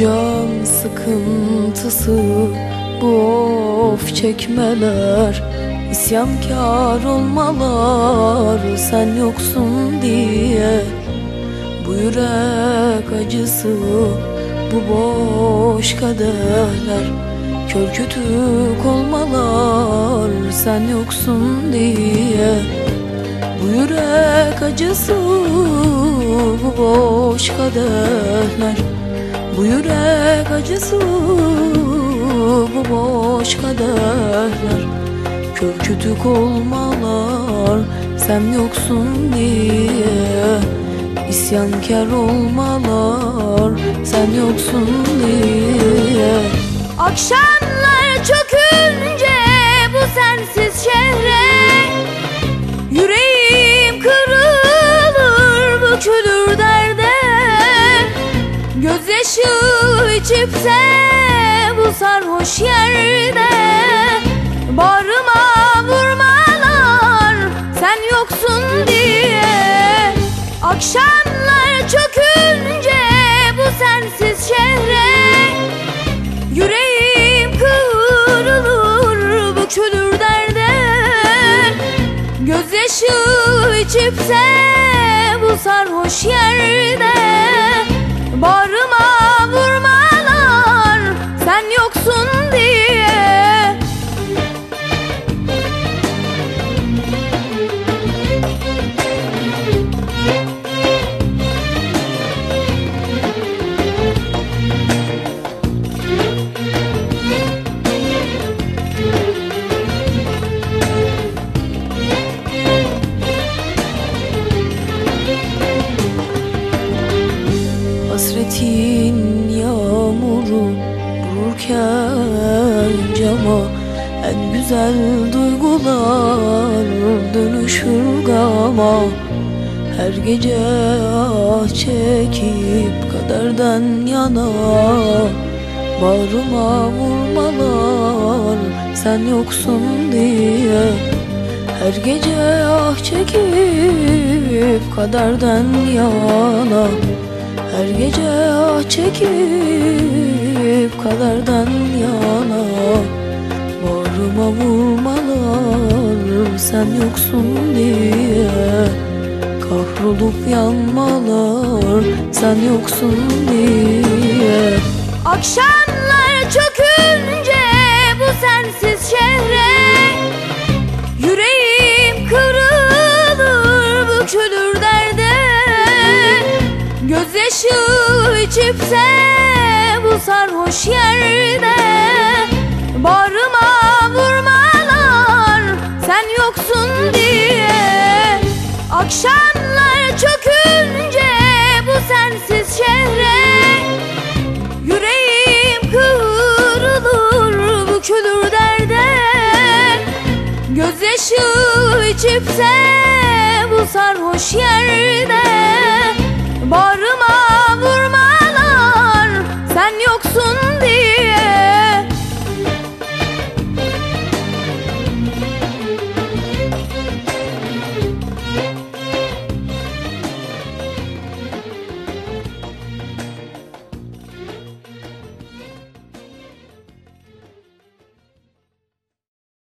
Can sıkıntısı bu of çekmeler İsyankar olmalar sen yoksun diye Bu yürek acısı bu boş kaderler Kör kütük olmalar sen yoksun diye Bu yürek acısı bu boş kaderler Bu yürek acısı bu boş kaderler Kör olmalar sen yoksun diye. İsyankar olmalar sen yoksun diye. Akşamlar çökünce bu sensiz şehre Gözyaşı içipse bu sarhoş yerde Bağrıma vurmalar sen yoksun diye. Akşamlar çökünce bu sensiz şehre Yüreğim kırılır bükülür derde. Gözyaşı içipse bu sarhoş yerde Hasretin yağmuru vururken cama En güzel duygular dönüşür gama. Her gece ah çekip kaderden yana Bağrıma vurmalar sen yoksun diye. Her gece ah çekip kaderden yana her gece ah çekip kaderden yana Bağrıma vurmalar sen yoksun diye. Kahrolup yanmalar sen yoksun diye. Akşamlar çökünce Gözyaşı içipse bu sarhoş yerde Bağrıma vurmalar sen yoksun diye Akşamlar çökünce bu sensiz şehre Yüreğim kırılır bükülür derde Gözyaşı içipse bu sarhoş yerde Bağrıma